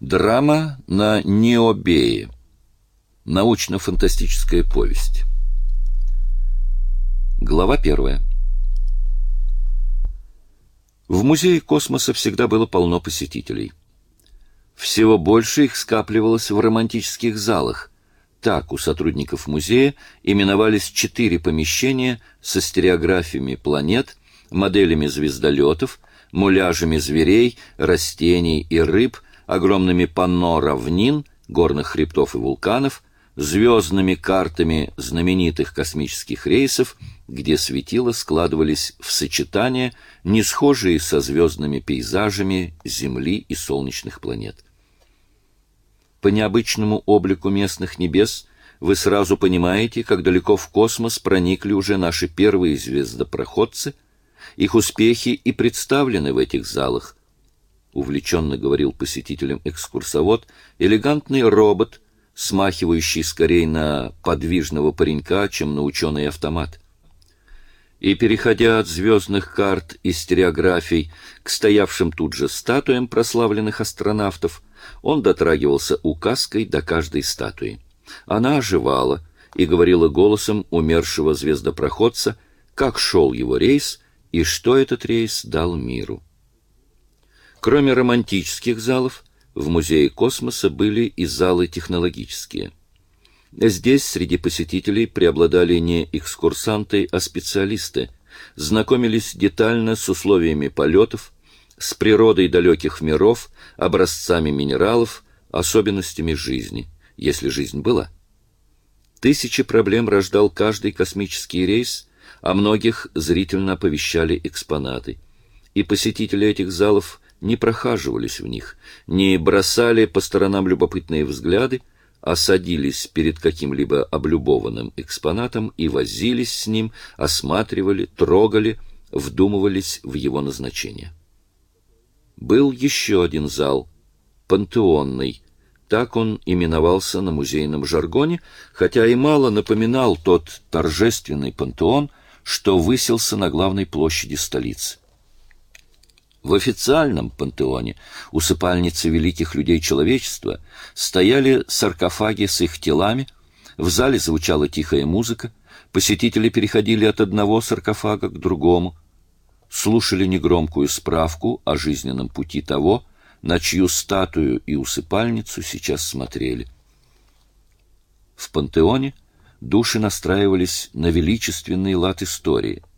Драма на Необее. Научно-фантастическая повесть. Глава первая. В музее космоса всегда было полно посетителей. Всего больше их скапливалось в романтических залах. Так у сотрудников музея именовались четыре помещения со стереографиями планет, моделями звездолетов, муляжами зверей, растений и рыб, огромными панно равнин, горных хребтов и вулканов, звездными картами знаменитых космических рейсов, где светила складывались в сочетания, не схожие со звездными пейзажами Земли и солнечных планет. По необычному облику местных небес вы сразу понимаете, как далеко в космос проникли уже наши первые звездопроходцы, их успехи и представлены в этих залах, увлеченно говорил посетителям экскурсовод, элегантный робот, смахивающий скорее на подвижного паренька, чем на ученый автомат. И, переходя от звездных карт и стереографий к стоявшим тут же статуям прославленных астронавтов, он дотрагивался указкой до каждой статуи. Она оживала и говорила голосом умершего звездопроходца, как шел его рейс и что этот рейс дал миру. Кроме романтических залов, в Музее космоса были и залы технологические. Здесь среди посетителей преобладали не экскурсанты, а специалисты, знакомились детально с условиями полетов, с природой далеких миров, образцами минералов, особенностями жизни, если жизнь была. Тысячи проблем рождал каждый космический рейс, а многих зрительно оповещали экспонаты. И посетители этих залов не прохаживались в них, не бросали по сторонам любопытные взгляды, а садились перед каким-либо облюбованным экспонатом и возились с ним, осматривали, трогали, вдумывались в его назначение. Был еще один зал, пантеонный, так он именовался на музейном жаргоне, хотя и мало напоминал тот торжественный пантеон, что высился на главной площади столицы. В официальном пантеоне, усыпальнице великих людей человечества, стояли саркофаги с их телами, в зале звучала тихая музыка, посетители переходили от одного саркофага к другому, слушали негромкую справку о жизненном пути того, на чью статую и усыпальницу сейчас смотрели. В пантеоне души настраивались на величественный лад истории —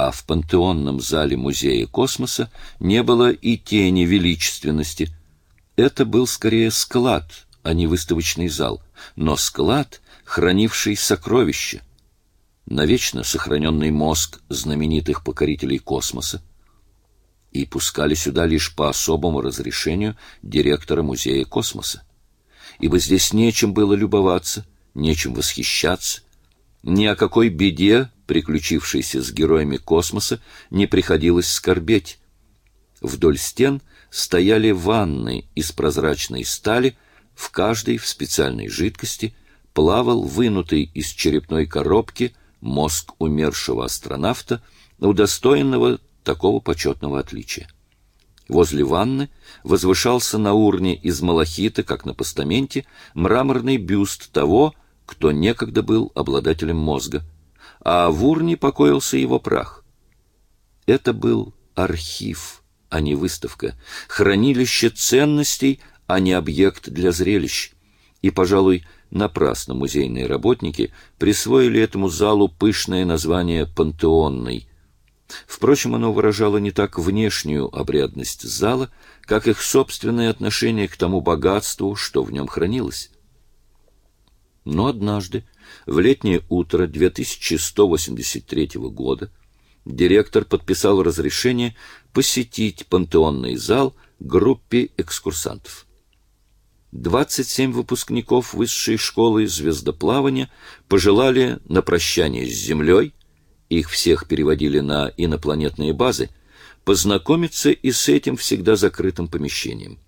а в пантеонном зале Музея космоса не было и тени величественности. Это был скорее склад, а не выставочный зал, но склад, хранивший сокровища, навечно сохраненный мозг знаменитых покорителей космоса, и пускали сюда лишь по особому разрешению директора Музея космоса. Ибо здесь нечем было любоваться, нечем восхищаться, ни о какой беде приключившейся с героями космоса, не приходилось скорбеть. Вдоль стен стояли ванны из прозрачной стали, в каждой в специальной жидкости плавал вынутый из черепной коробки мозг умершего астронавта, удостоенного такого почетного отличия. Возле ванны возвышался на урне из малахита, как на постаменте, мраморный бюст того, кто некогда был обладателем мозга — а в урне покоился его прах. Это был архив, а не выставка, хранилище ценностей, а не объект для зрелищ. И, пожалуй, напрасно музейные работники присвоили этому залу пышное название «пантеонный». Впрочем, оно выражало не так внешнюю обрядность зала, как их собственное отношение к тому богатству, что в нем хранилось. Но однажды, в летнее утро 2183 года, директор подписал разрешение посетить пантеонный зал группе экскурсантов. 27 выпускников высшей школы звездоплавания пожелали на прощание с Землей, их всех переводили на инопланетные базы, познакомиться и с этим всегда закрытым помещением.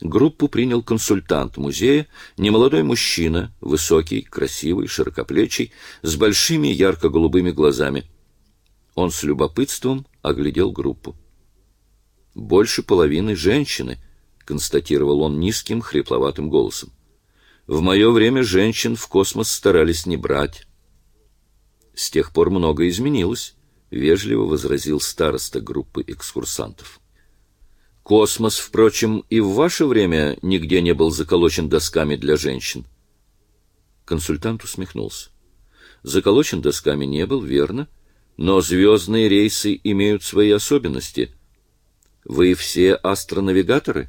Группу принял консультант музея, немолодой мужчина, высокий, красивый, широкоплечий, с большими ярко-голубыми глазами. Он с любопытством оглядел группу. Больше половины женщины, констатировал он низким, хрипловатым голосом. В мое время женщин в космос старались не брать. С тех пор многое изменилось, вежливо возразил староста группы экскурсантов. Космос, впрочем, и в ваше время нигде не был заколочен досками для женщин. Консультант усмехнулся. Заколочен досками не был, верно, но звездные рейсы имеют свои особенности. Вы все астронавигаторы?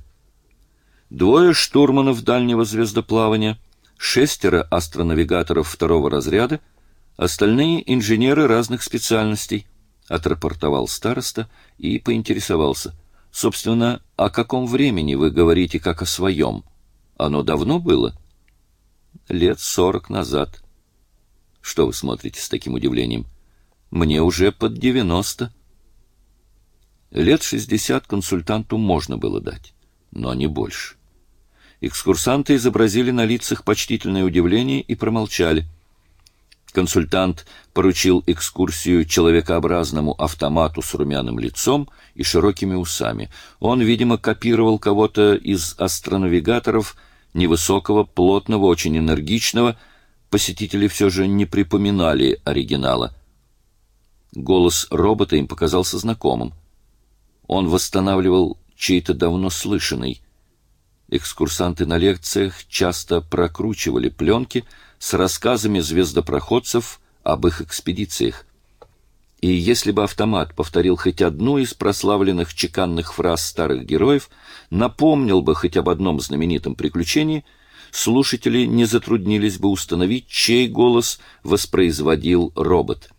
Двое штурманов дальнего звездоплавания, шестеро астронавигаторов второго разряда, остальные инженеры разных специальностей, отрапортовал староста и поинтересовался — Собственно, о каком времени вы говорите как о своем? Оно давно было? Лет сорок назад. Что вы смотрите с таким удивлением? Мне уже под девяносто. Лет шестьдесят консультанту можно было дать, но не больше. Экскурсанты изобразили на лицах почтительное удивление и промолчали. Консультант поручил экскурсию человекообразному автомату с румяным лицом и широкими усами. Он, видимо, копировал кого-то из астронавигаторов, невысокого, плотного, очень энергичного. Посетители все же не припоминали оригинала. Голос робота им показался знакомым. Он восстанавливал чей-то давно слышанный. Экскурсанты на лекциях часто прокручивали пленки с рассказами звездопроходцев об их экспедициях. И если бы автомат повторил хоть одну из прославленных чеканных фраз старых героев, напомнил бы хоть об одном знаменитом приключении, слушатели не затруднились бы установить, чей голос воспроизводил робот.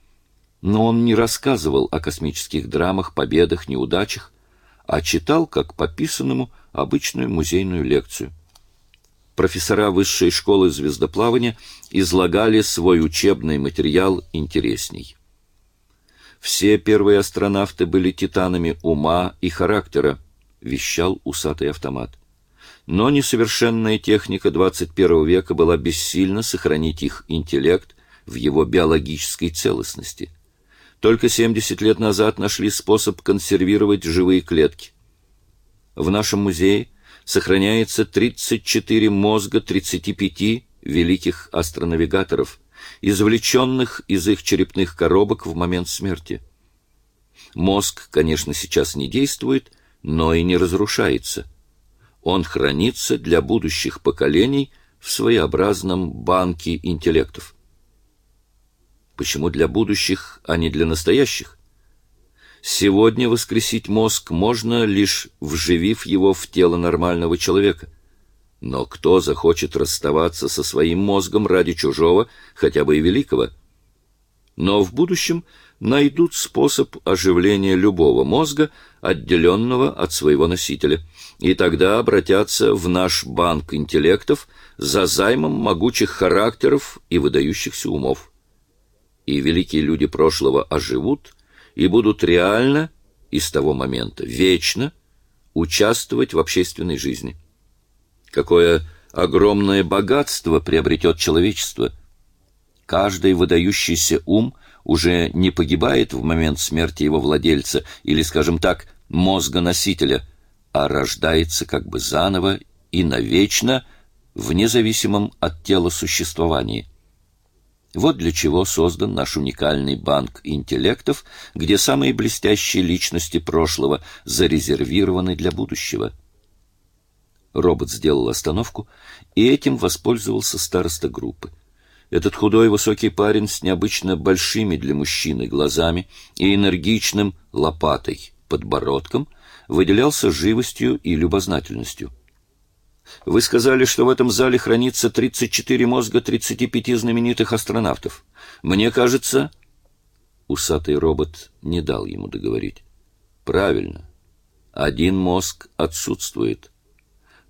Но он не рассказывал о космических драмах, победах, неудачах, а читал, как по писанному, обычную музейную лекцию. Профессора высшей школы звездоплавания излагали свой учебный материал интересней. Все первые астронавты были титанами ума и характера, вещал усатый автомат. Но несовершенная техника 21 века была бессильна сохранить их интеллект в его биологической целостности. Только 70 лет назад нашли способ консервировать живые клетки. В нашем музее сохраняется 34 мозга 35 великих астронавигаторов – извлеченных из их черепных коробок в момент смерти. Мозг, конечно, сейчас не действует, но и не разрушается. Он хранится для будущих поколений в своеобразном банке интеллектов. Почему для будущих, а не для настоящих? Сегодня воскресить мозг можно, лишь вживив его в тело нормального человека – но кто захочет расставаться со своим мозгом ради чужого, хотя бы и великого? Но в будущем найдут способ оживления любого мозга, отделенного от своего носителя, и тогда обратятся в наш банк интеллектов за займом могучих характеров и выдающихся умов. И великие люди прошлого оживут и будут реально, и с того момента вечно, участвовать в общественной жизни. Какое огромное богатство приобретет человечество. Каждый выдающийся ум уже не погибает в момент смерти его владельца или, скажем так, мозга носителя, а рождается как бы заново и навечно в независимом от тела существовании. Вот для чего создан наш уникальный банк интеллектов, где самые блестящие личности прошлого зарезервированы для будущего. Робот сделал остановку, и этим воспользовался староста группы. Этот худой высокий парень с необычно большими для мужчины глазами и энергичным лопатой подбородком выделялся живостью и любознательностью. Вы сказали, что в этом зале хранится 34 мозга 35 знаменитых астронавтов. Мне кажется, усатый робот не дал ему договорить. Правильно. Один мозг отсутствует.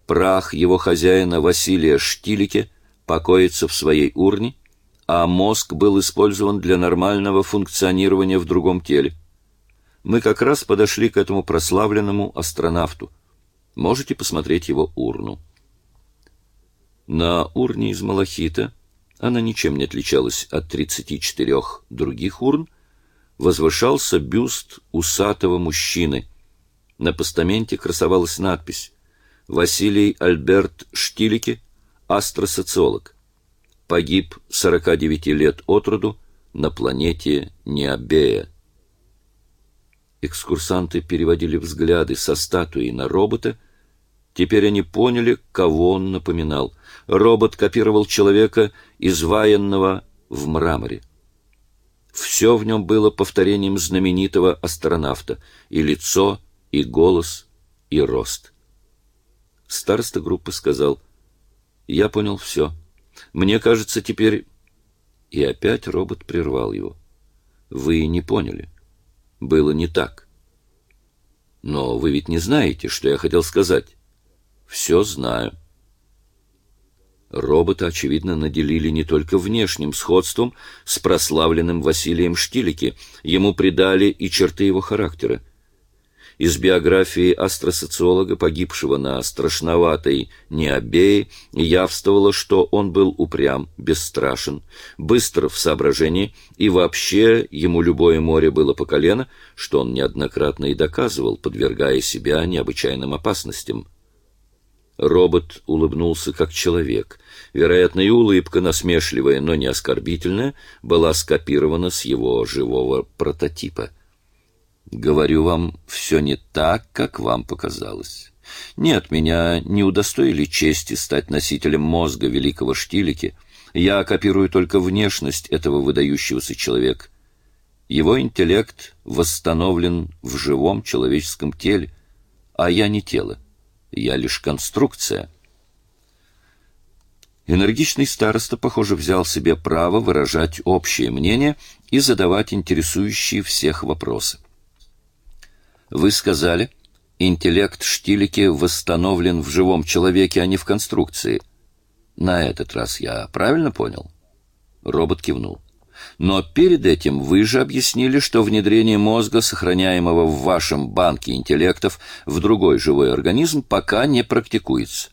Прах его хозяина Василия Штилике покоится в своей урне, а мозг был использован для нормального функционирования в другом теле. Мы как раз подошли к этому прославленному астронавту. Можете посмотреть его урну. На урне из малахита, она ничем не отличалась от 34 других урн, возвышался бюст усатого мужчины. На постаменте красовалась надпись Василий Альберт Штилики, астросоциолог. Погиб 49 лет от роду на планете Необея. Экскурсанты переводили взгляды со статуи на робота. Теперь они поняли, кого он напоминал. Робот копировал человека, изваянного в мраморе. Все в нем было повторением знаменитого астронавта. И лицо, и голос, и рост. Староста группы сказал, «Я понял все. Мне кажется, теперь...» И опять робот прервал его. «Вы не поняли. Было не так. Но вы ведь не знаете, что я хотел сказать». «Все знаю». Робота, очевидно, наделили не только внешним сходством с прославленным Василием Штилики, ему придали и черты его характера. Из биографии астросоциолога, погибшего на страшноватой Необее, явствовало, что он был упрям, бесстрашен, быстр в соображении, и вообще ему любое море было по колено, что он неоднократно и доказывал, подвергая себя необычайным опасностям. Робот улыбнулся как человек. Вероятно, и улыбка, насмешливая, но не оскорбительная, была скопирована с его живого прототипа. Говорю вам, все не так, как вам показалось. Нет, меня не удостоили чести стать носителем мозга великого Штилики. Я копирую только внешность этого выдающегося человека. Его интеллект восстановлен в живом человеческом теле, а я не тело. Я лишь конструкция. Энергичный староста, похоже, взял себе право выражать общее мнение и задавать интересующие всех вопросы. Вы сказали, интеллект Штилики восстановлен в живом человеке, а не в конструкции. На этот раз я правильно понял? Робот кивнул. Но перед этим вы же объяснили, что внедрение мозга, сохраняемого в вашем банке интеллектов, в другой живой организм пока не практикуется.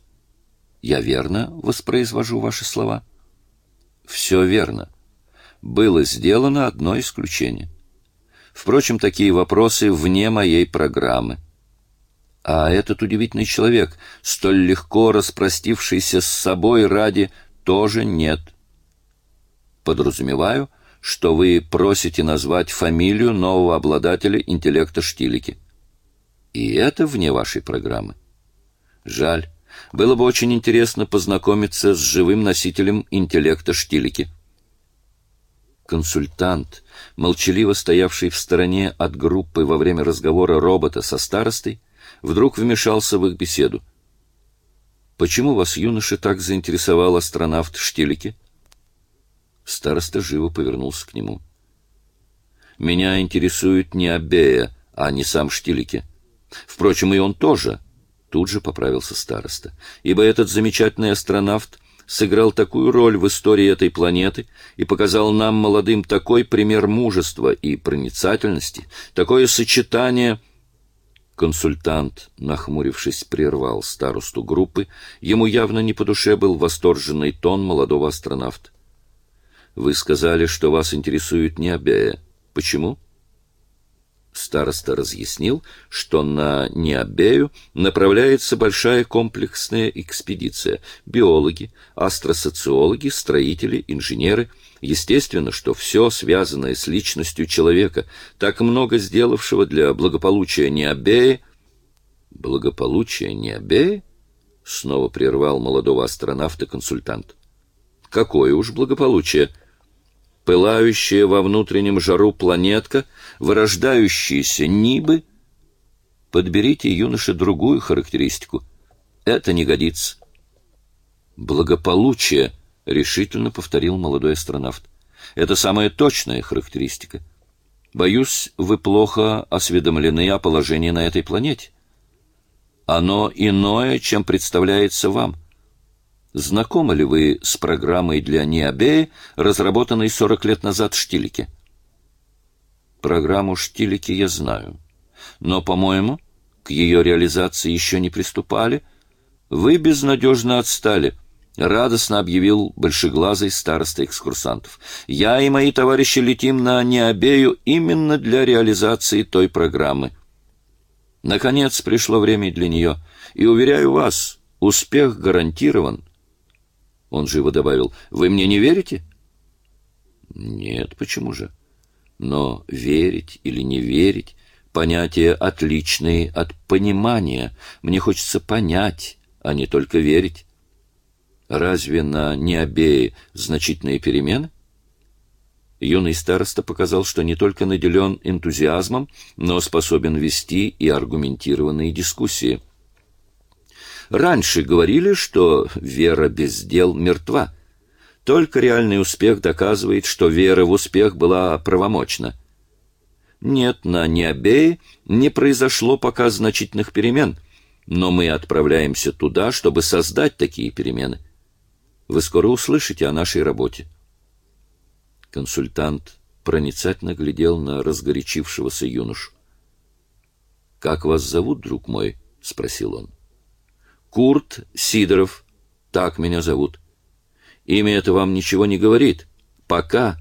Я верно воспроизвожу ваши слова? Все верно. Было сделано одно исключение. Впрочем, такие вопросы вне моей программы. А этот удивительный человек, столь легко распростившийся с собой ради, тоже нет. Подразумеваю, что вы просите назвать фамилию нового обладателя интеллекта Штилики. И это вне вашей программы. Жаль. Было бы очень интересно познакомиться с живым носителем интеллекта Штилики. Консультант, молчаливо стоявший в стороне от группы во время разговора робота со старостой, вдруг вмешался в их беседу. «Почему вас, юноша, так заинтересовал астронавт Штилики?» Староста живо повернулся к нему. «Меня интересует не Абея, а не сам Штилики. Впрочем, и он тоже», — тут же поправился староста, «ибо этот замечательный астронавт сыграл такую роль в истории этой планеты и показал нам, молодым, такой пример мужества и проницательности, такое сочетание... Консультант, нахмурившись, прервал старосту группы. Ему явно не по душе был восторженный тон молодого астронавта. Вы сказали, что вас интересует Необея. Почему? Староста разъяснил, что на Необею направляется большая комплексная экспедиция. Биологи, астросоциологи, строители, инженеры. Естественно, что все связанное с личностью человека, так много сделавшего для благополучия Необеи. Благополучие Необеи? Снова прервал молодого астронавта консультант. Какое уж благополучие! — пылающая во внутреннем жару планетка, вырождающиеся нибы. Подберите, юноше, другую характеристику. Это не годится. Благополучие, решительно повторил молодой астронавт. Это самая точная характеристика. Боюсь, вы плохо осведомлены о положении на этой планете. Оно иное, чем представляется вам. Знакомы ли вы с программой для Необеи, разработанной 40 лет назад Штилике? Программу Штилики я знаю. Но, по-моему, к ее реализации еще не приступали. Вы безнадежно отстали, — радостно объявил большеглазый староста экскурсантов. Я и мои товарищи летим на Необею именно для реализации той программы. Наконец пришло время для нее — И уверяю вас, успех гарантирован. Он живо добавил, вы мне не верите? Нет, почему же? Но верить или не верить — понятия отличные от понимания. Мне хочется понять, а не только верить. Разве на Необее значительные перемены? Юный староста показал, что не только наделен энтузиазмом, но способен вести и аргументированные дискуссии. Раньше говорили, что вера без дел мертва. Только реальный успех доказывает, что вера в успех была правомочна. Нет, на Необее не произошло пока значительных перемен, но мы отправляемся туда, чтобы создать такие перемены. Вы скоро услышите о нашей работе. Консультант проницательно глядел на разгорячившегося юношу. «Как вас зовут, друг мой?» — спросил он. «Курт Сидоров. Так меня зовут. Имя это вам ничего не говорит. Пока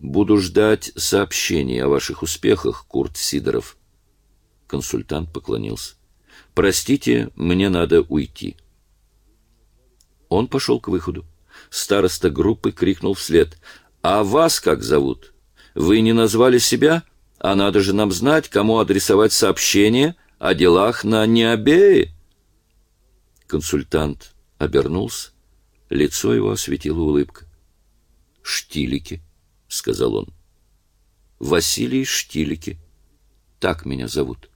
буду ждать сообщений о ваших успехах, Курт Сидоров». Консультант поклонился. «Простите, мне надо уйти». Он пошел к выходу. Староста группы крикнул вслед. А вас как зовут? Вы не назвали себя? А надо же нам знать, кому адресовать сообщение о делах на Необее. Консультант обернулся. Лицо его осветила улыбка. «Штилики», — сказал он. «Василий Штилики. Так меня зовут».